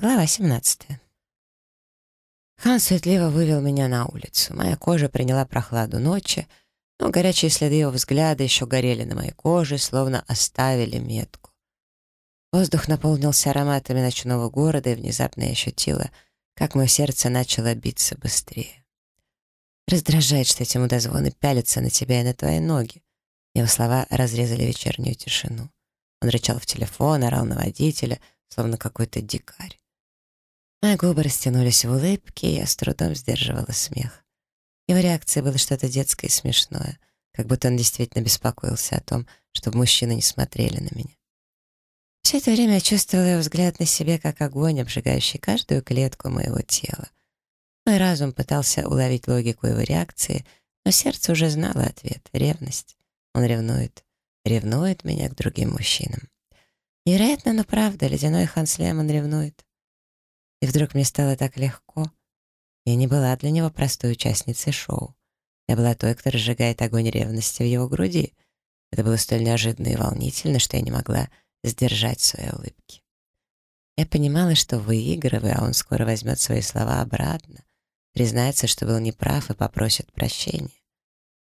Глава 17. Хан светливо вывел меня на улицу. Моя кожа приняла прохладу ночи, но горячие следы его взгляда еще горели на моей коже, словно оставили метку. Воздух наполнился ароматами ночного города, и внезапно я ощутила, как мое сердце начало биться быстрее. Раздражает, что эти мудозвоны пялятся на тебя и на твои ноги. Его слова разрезали вечернюю тишину. Он рычал в телефон, орал на водителя, словно какой-то дикарь. Мои губы растянулись в улыбке, и я с трудом сдерживала смех. Его реакцией было что-то детское и смешное, как будто он действительно беспокоился о том, чтобы мужчины не смотрели на меня. Все это время я чувствовала его взгляд на себе, как огонь, обжигающий каждую клетку моего тела. Мой разум пытался уловить логику его реакции, но сердце уже знало ответ — ревность. Он ревнует. Ревнует меня к другим мужчинам. Невероятно, но правда, ледяной Ханс Лемон ревнует. И вдруг мне стало так легко. Я не была для него простой участницей шоу. Я была той, кто разжигает огонь ревности в его груди. Это было столь неожиданно и волнительно, что я не могла сдержать свои улыбки. Я понимала, что выигрываю, а он скоро возьмет свои слова обратно, признается, что был неправ и попросит прощения.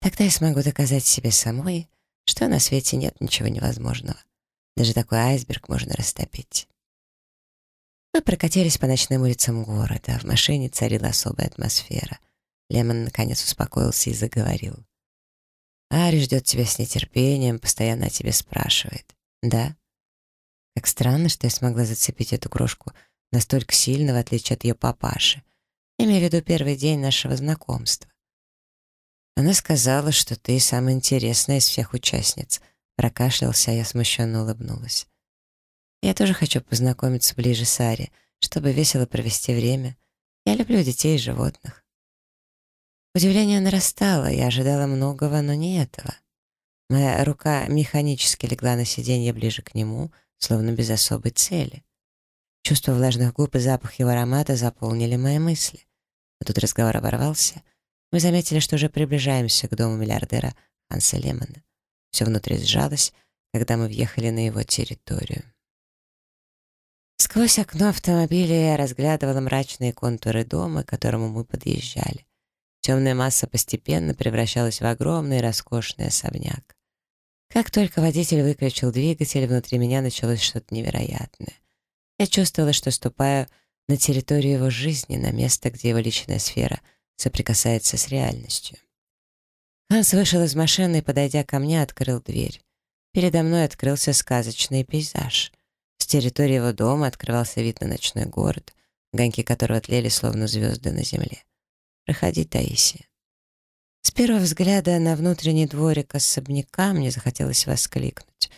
Тогда я смогу доказать себе самой, что на свете нет ничего невозможного. Даже такой айсберг можно растопить. Мы прокатились по ночным улицам города. В машине царила особая атмосфера. Лемон наконец успокоился и заговорил. «Ари ждет тебя с нетерпением, постоянно о тебе спрашивает. Да? Как странно, что я смогла зацепить эту крошку настолько сильно, в отличие от ее папаши. Имею в виду первый день нашего знакомства. Она сказала, что ты самая интересная из всех участниц. Прокашлялся, а я смущенно улыбнулась. Я тоже хочу познакомиться ближе с Ари, чтобы весело провести время. Я люблю детей и животных. Удивление нарастало, я ожидала многого, но не этого. Моя рука механически легла на сиденье ближе к нему, словно без особой цели. Чувство влажных губ и запах его аромата заполнили мои мысли. Но тут разговор оборвался. Мы заметили, что уже приближаемся к дому миллиардера Ханса Лемона. Все внутри сжалось, когда мы въехали на его территорию. Сквозь окно автомобиля я разглядывала мрачные контуры дома, к которому мы подъезжали. Темная масса постепенно превращалась в огромный роскошный особняк. Как только водитель выключил двигатель, внутри меня началось что-то невероятное. Я чувствовала, что ступаю на территорию его жизни, на место, где его личная сфера соприкасается с реальностью. Ханс вышел из машины и, подойдя ко мне, открыл дверь. Передо мной открылся сказочный пейзаж — с территории его дома открывался вид на ночной город, огоньки которого тлели, словно звезды на земле. «Проходи, Таисия». С первого взгляда на внутренний дворик особняка мне захотелось воскликнуть.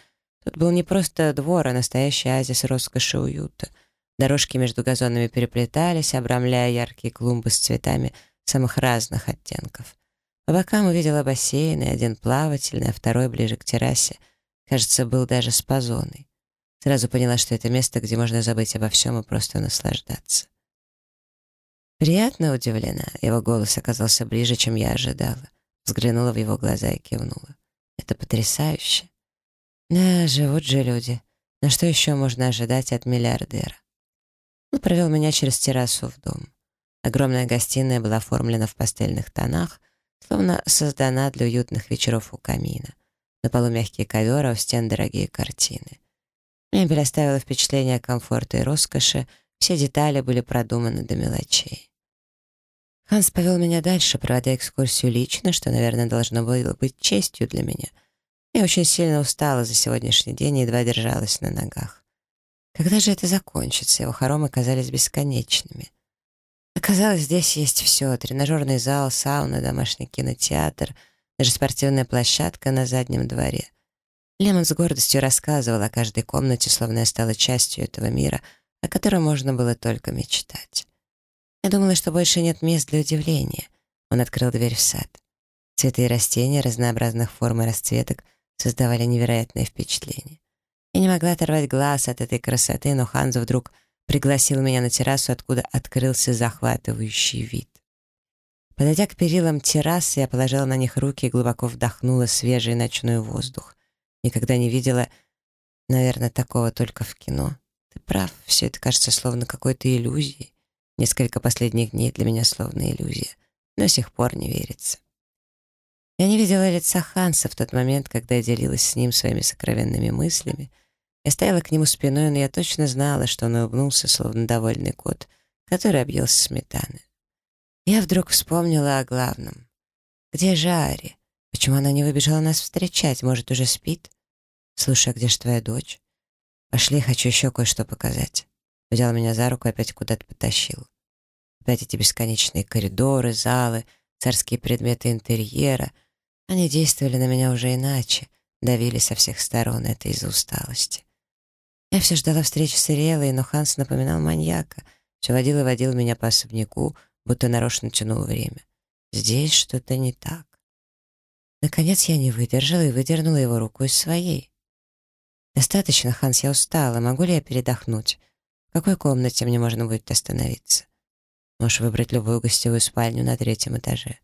Тут был не просто двор, а настоящий оазис роскоши и уюта. Дорожки между газонами переплетались, обрамляя яркие клумбы с цветами самых разных оттенков. По бокам увидела бассейн, и один плавательный, а второй ближе к террасе. Кажется, был даже с позоной. Сразу поняла, что это место, где можно забыть обо всем и просто наслаждаться. Приятно удивлена. Его голос оказался ближе, чем я ожидала. Взглянула в его глаза и кивнула. Это потрясающе. Да, живут же люди. На что еще можно ожидать от миллиардера? Он провел меня через террасу в дом. Огромная гостиная была оформлена в пастельных тонах, словно создана для уютных вечеров у камина. На полу мягкие ковер, а у стен дорогие картины. Мебель оставила впечатление комфорта и роскоши, все детали были продуманы до мелочей. Ханс повел меня дальше, проводя экскурсию лично, что, наверное, должно было быть честью для меня. Я очень сильно устала за сегодняшний день и едва держалась на ногах. Когда же это закончится? Его хоромы казались бесконечными. Оказалось, здесь есть все — тренажерный зал, сауна, домашний кинотеатр, даже спортивная площадка на заднем дворе — Лемон с гордостью рассказывал о каждой комнате, словно я стала частью этого мира, о котором можно было только мечтать. Я думала, что больше нет мест для удивления. Он открыл дверь в сад. Цветы и растения разнообразных форм и расцветок создавали невероятное впечатление. Я не могла оторвать глаз от этой красоты, но Ханзо вдруг пригласил меня на террасу, откуда открылся захватывающий вид. Подойдя к перилам террасы, я положила на них руки и глубоко вдохнула свежий ночной воздух. Никогда не видела, наверное, такого только в кино. Ты прав, все это кажется словно какой-то иллюзией. Несколько последних дней для меня словно иллюзия. До сих пор не верится. Я не видела лица Ханса в тот момент, когда я делилась с ним своими сокровенными мыслями. Я стояла к нему спиной, но я точно знала, что он улыбнулся, словно довольный кот, который объелся сметаны. Я вдруг вспомнила о главном. Где же Ари? Почему она не выбежала нас встречать? Может, уже спит? Слушай, а где же твоя дочь? Пошли, хочу еще кое-что показать. Взял меня за руку и опять куда-то потащил. Опять эти бесконечные коридоры, залы, царские предметы интерьера. Они действовали на меня уже иначе, давили со всех сторон, это из-за усталости. Я все ждала встречи с Ириэлой, но Ханс напоминал маньяка, все водил и водил меня по особняку, будто нарочно тянул время. Здесь что-то не так. Наконец я не выдержала и выдернула его руку из своей. «Достаточно, Ханс, я устала. Могу ли я передохнуть? В какой комнате мне можно будет остановиться?» «Можешь выбрать любую гостевую спальню на третьем этаже».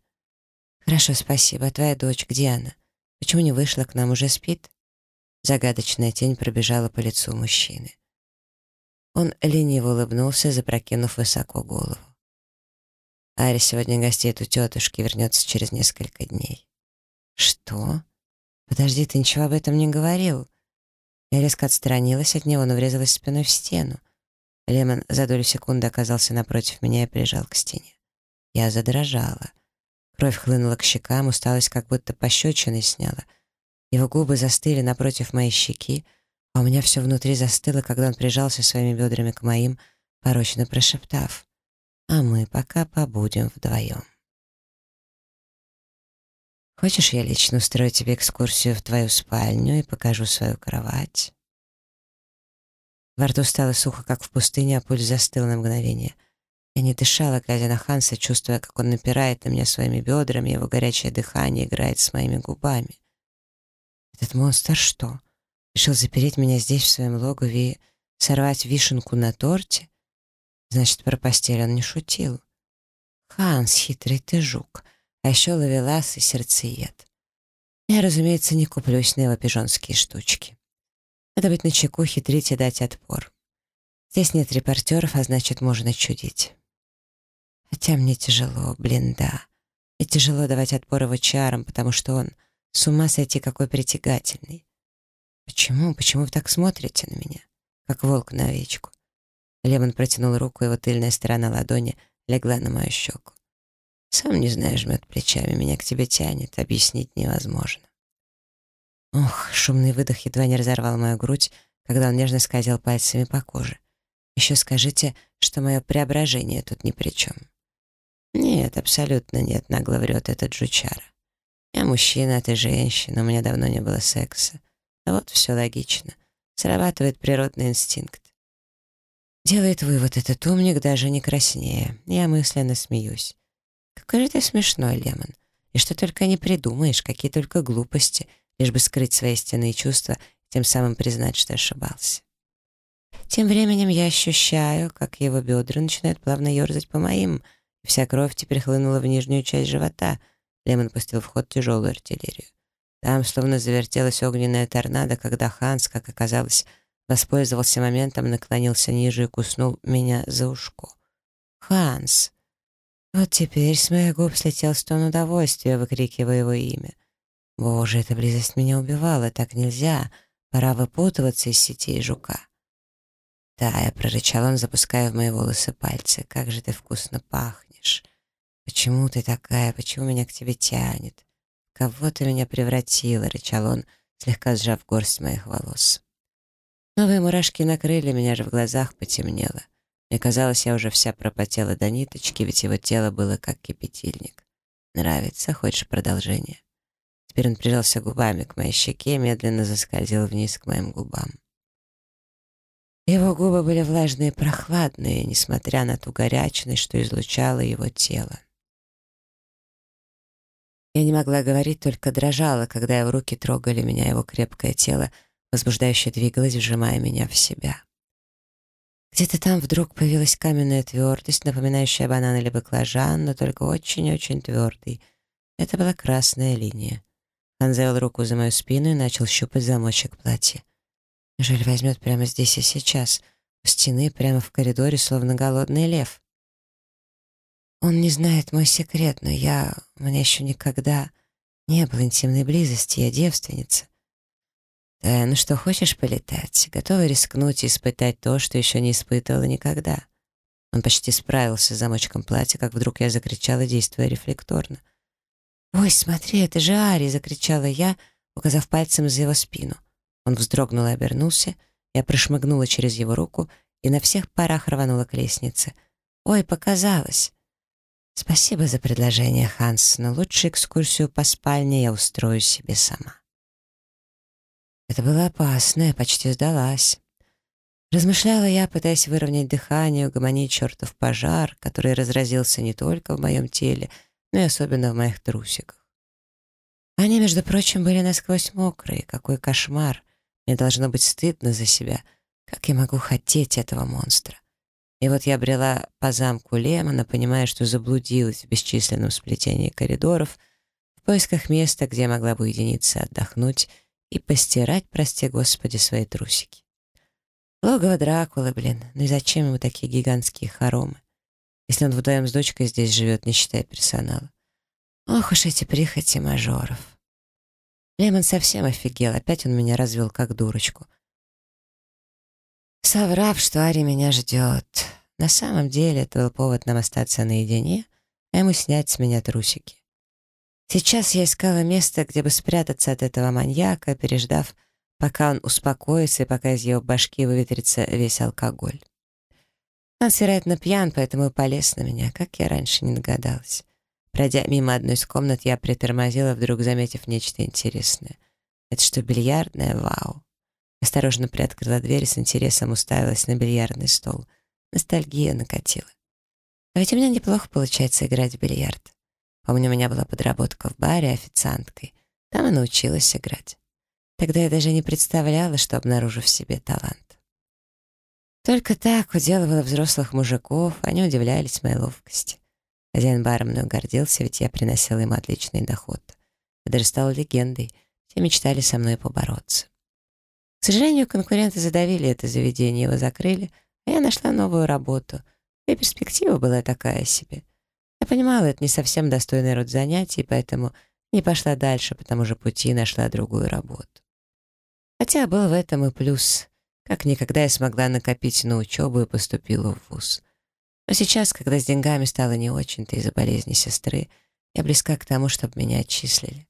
«Хорошо, спасибо. А твоя дочь, где она? Почему не вышла к нам, уже спит?» Загадочная тень пробежала по лицу мужчины. Он лениво улыбнулся, запрокинув высоко голову. Ари сегодня гостит у тетушки, вернется через несколько дней. «Что? Подожди, ты ничего об этом не говорил?» Я резко отстранилась от него, но врезалась спиной в стену. Лемон за долю секунды оказался напротив меня и прижал к стене. Я задрожала. Кровь хлынула к щекам, усталость как будто пощечиной сняла. Его губы застыли напротив моей щеки, а у меня все внутри застыло, когда он прижался своими бедрами к моим, порочно прошептав, «А мы пока побудем вдвоем». Хочешь, я лично устрою тебе экскурсию в твою спальню и покажу свою кровать?» Во рту стало сухо, как в пустыне, а пульс застыл на мгновение. Я не дышала, глядя на Ханса, чувствуя, как он напирает на меня своими бедрами, его горячее дыхание играет с моими губами. Этот монстр что, решил запереть меня здесь, в своем логове, и сорвать вишенку на торте? Значит, про постель он не шутил. «Ханс, хитрый ты жук!» А еще ловелас и сердцеед. Я, разумеется, не куплюсь на его пижонские штучки. Надо быть начеку, хитрить и дать отпор. Здесь нет репортеров, а значит, можно чудить. Хотя мне тяжело, блин, да. И тяжело давать отпор его чарам, потому что он с ума сойти какой притягательный. Почему, почему вы так смотрите на меня, как волк на овечку? Лемон протянул руку, его тыльная сторона ладони легла на мою щеку. Сам не знаю, жмет плечами, меня к тебе тянет, объяснить невозможно. Ох, шумный выдох едва не разорвал мою грудь, когда он нежно скользил пальцами по коже. Еще скажите, что мое преображение тут ни при чем. Нет, абсолютно нет, нагло врет этот жучара. Я мужчина, а ты женщина, у меня давно не было секса. А вот все логично. Срабатывает природный инстинкт. Делает вывод этот умник даже не краснее. Я мысленно смеюсь. Какой же ты смешной, Лемон. И что только не придумаешь, какие только глупости, лишь бы скрыть свои истинные чувства, тем самым признать, что ошибался. Тем временем я ощущаю, как его бедра начинают плавно ерзать по моим, вся кровь теперь хлынула в нижнюю часть живота. Лемон пустил в ход тяжелую артиллерию. Там словно завертелась огненная торнадо, когда Ханс, как оказалось, воспользовался моментом, наклонился ниже и куснул меня за ушко. «Ханс!» Вот теперь с моих губ слетел стон удовольствия, выкрикивая его имя. Боже, эта близость меня убивала, так нельзя. Пора выпутываться из сетей жука. Да, я прорычал он, запуская в мои волосы пальцы. Как же ты вкусно пахнешь. Почему ты такая, почему меня к тебе тянет? Кого ты меня превратила, рычал он, слегка сжав горсть моих волос. Новые мурашки накрыли, меня же в глазах потемнело. Мне казалось, я уже вся пропотела до ниточки, ведь его тело было как кипятильник. Нравится, хочешь продолжение? Теперь он прижался губами к моей щеке и медленно заскользил вниз к моим губам. Его губы были влажные и прохладные, несмотря на ту горячность, что излучало его тело. Я не могла говорить, только дрожала, когда его руки трогали меня, его крепкое тело возбуждающе двигалось, вжимая меня в себя. Где-то там вдруг появилась каменная твердость, напоминающая банан или баклажан, но только очень-очень твердый. Это была красная линия. Он завел руку за мою спину и начал щупать замочек платья. Жаль, возьмет прямо здесь и сейчас. у стены прямо в коридоре, словно голодный лев. Он не знает мой секрет, но я... У меня еще никогда не было интимной близости, я девственница. Да, ну что, хочешь полетать? Готова рискнуть и испытать то, что еще не испытывала никогда. Он почти справился с замочком платья, как вдруг я закричала, действуя рефлекторно. «Ой, смотри, это же Ари!» — закричала я, указав пальцем за его спину. Он вздрогнул и обернулся. Я прошмыгнула через его руку и на всех парах рванула к лестнице. «Ой, показалось!» «Спасибо за предложение, Ханс, но лучшую экскурсию по спальне я устрою себе сама». Это было опасно, я почти сдалась. Размышляла я, пытаясь выровнять дыхание, угомонить чертов пожар, который разразился не только в моем теле, но и особенно в моих трусиках. Они, между прочим, были насквозь мокрые. Какой кошмар! Мне должно быть стыдно за себя. Как я могу хотеть этого монстра? И вот я брела по замку Лемона, понимая, что заблудилась в бесчисленном сплетении коридоров, в поисках места, где я могла бы уединиться, отдохнуть и постирать, прости господи, свои трусики. Логово Дракулы, блин, ну и зачем ему такие гигантские хоромы? Если он вдвоем с дочкой здесь живет, не считая персонала. Ох уж эти прихоти мажоров. Лемон совсем офигел, опять он меня развел как дурочку. Соврав, что Ари меня ждет. На самом деле это был повод нам остаться наедине, а ему снять с меня трусики. Сейчас я искала место, где бы спрятаться от этого маньяка, переждав, пока он успокоится и пока из его башки выветрится весь алкоголь. Он, вероятно, пьян, поэтому полез на меня, как я раньше не догадалась. Пройдя мимо одной из комнат, я притормозила, вдруг заметив нечто интересное. Это что, бильярдная? Вау! Осторожно приоткрыла дверь и с интересом уставилась на бильярдный стол. Ностальгия накатила. А ведь у меня неплохо получается играть в бильярд. Помню, у меня была подработка в баре официанткой. Там и научилась играть. Тогда я даже не представляла, что обнаружу в себе талант. Только так уделывала взрослых мужиков, они удивлялись моей ловкости. Хозяин бара мной гордился, ведь я приносила ему отличный доход. Я даже стала легендой, все мечтали со мной побороться. К сожалению, конкуренты задавили это заведение, его закрыли, а я нашла новую работу. И перспектива была такая себе. Я понимала, это не совсем достойный род занятий, поэтому не пошла дальше по тому же пути и нашла другую работу. Хотя был в этом и плюс. Как никогда я смогла накопить на учебу и поступила в ВУЗ. Но сейчас, когда с деньгами стало не очень-то из-за болезни сестры, я близка к тому, чтобы меня отчислили.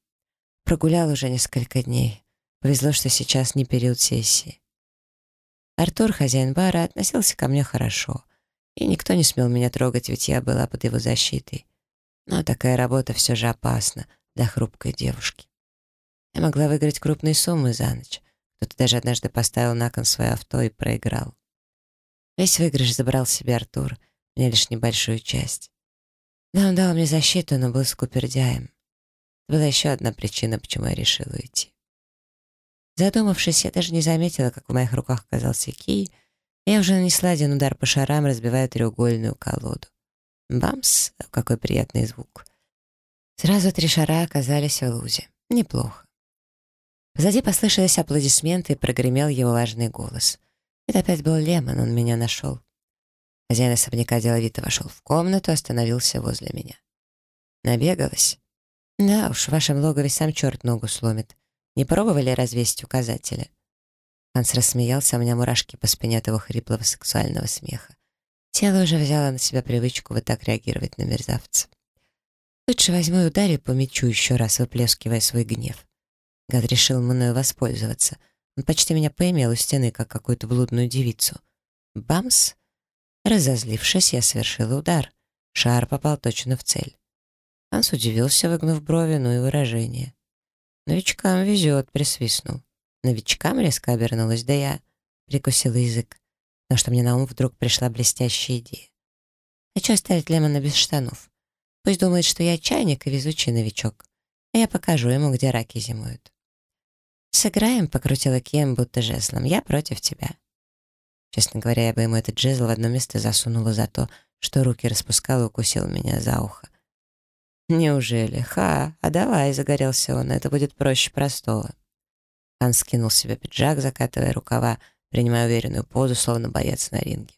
Прогулял уже несколько дней. Повезло, что сейчас не период сессии. Артур, хозяин бара, относился ко мне хорошо и никто не смел меня трогать, ведь я была под его защитой. Но такая работа все же опасна для хрупкой девушки. Я могла выиграть крупные суммы за ночь. Кто-то даже однажды поставил на кон свое авто и проиграл. Весь выигрыш забрал себе Артур, мне лишь небольшую часть. Да, он дал мне защиту, но был скупердяем. Это была еще одна причина, почему я решила уйти. Задумавшись, я даже не заметила, как в моих руках оказался кий — я уже нанесла один удар по шарам, разбивая треугольную колоду. Бамс! Какой приятный звук. Сразу три шара оказались в лузе. Неплохо. Позади послышались аплодисменты и прогремел его важный голос. Это опять был Лемон, он меня нашел. Хозяин особняка деловито вошел в комнату, остановился возле меня. Набегалась? Да уж, в вашем логове сам черт ногу сломит. Не пробовали развесить указатели? Ханс рассмеялся, у меня мурашки по спине от его хриплого сексуального смеха. Тело уже взяло на себя привычку вот так реагировать на мерзавца. Лучше возьму и ударю по мячу еще раз, выплескивая свой гнев. Гад решил мною воспользоваться. Он почти меня поимел у стены, как какую-то блудную девицу. Бамс! Разозлившись, я совершила удар. Шар попал точно в цель. Ханс удивился, выгнув брови, ну и выражение. «Новичкам везет», — присвистнул. Новичкам резко обернулась, да я прикусила язык, потому что мне на ум вдруг пришла блестящая идея. Хочу оставить Лемона без штанов. Пусть думает, что я чайник и везучий новичок, а я покажу ему, где раки зимуют. «Сыграем», — покрутила Кем, будто жезлом. «Я против тебя». Честно говоря, я бы ему этот жезл в одно место засунула за то, что руки распускал и укусил меня за ухо. «Неужели? Ха, а давай», — загорелся он, — «это будет проще простого». Хан скинул себе пиджак, закатывая рукава, принимая уверенную позу, словно боец на ринге.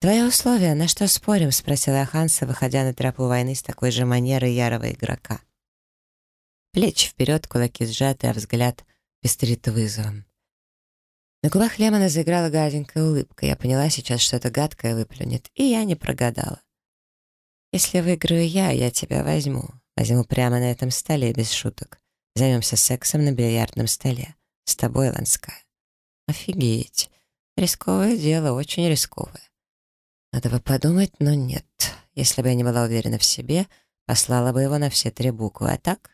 «Твои условия, на что спорим?» — спросила я Ханса, выходя на тропу войны с такой же манерой ярого игрока. Плечи вперед, кулаки сжаты, а взгляд пестрит вызовом. На губах Лемона заиграла гаденькая улыбка. Я поняла сейчас, что это гадкое выплюнет, и я не прогадала. «Если выиграю я, я тебя возьму. Возьму прямо на этом столе, без шуток. Займемся сексом на бильярдном столе. С тобой, Ланская». «Офигеть. Рисковое дело, очень рисковое. Надо бы подумать, но нет. Если бы я не была уверена в себе, послала бы его на все три буквы, а так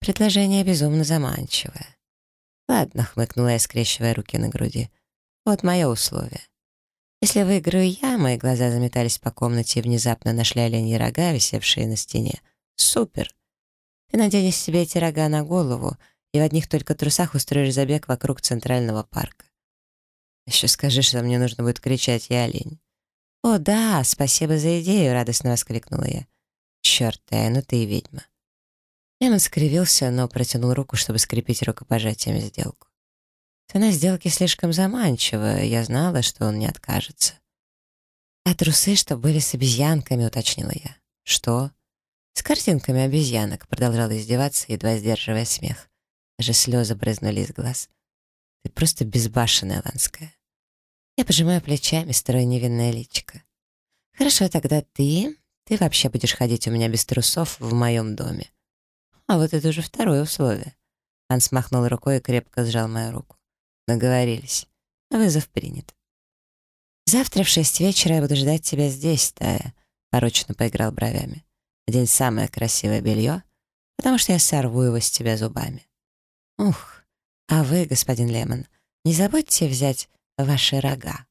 Предложение безумно заманчивое. «Ладно», — хмыкнула я, скрещивая руки на груди. «Вот мое условие. Если выиграю я, мои глаза заметались по комнате и внезапно нашли оленьи рога, висевшие на стене. Супер! Ты наденешь себе эти рога на голову и в одних только трусах устроишь забег вокруг Центрального парка. Еще скажи, что мне нужно будет кричать «Я олень». «О, да, спасибо за идею!» — радостно воскликнула я. «Черт, Тай, ну ты и ведьма!» Лемон скривился, но протянул руку, чтобы скрепить рукопожатием сделку. Цена сделки слишком заманчивая, я знала, что он не откажется. «А трусы, что были с обезьянками», — уточнила я. «Что?» «С картинками обезьянок», — продолжала издеваться, едва сдерживая смех. Даже слезы брызнули из глаз. «Ты просто безбашенная, Ланская». Я пожимаю плечами, строю невинное личико. «Хорошо, тогда ты... Ты вообще будешь ходить у меня без трусов в моем доме. А вот это уже второе условие. Он смахнул рукой и крепко сжал мою руку. Договорились. Вызов принят. «Завтра в шесть вечера я буду ждать тебя здесь, Тая», — порочно поиграл бровями. «Одень самое красивое белье, потому что я сорву его с тебя зубами». «Ух, а вы, господин Лемон, не забудьте взять ваши рога».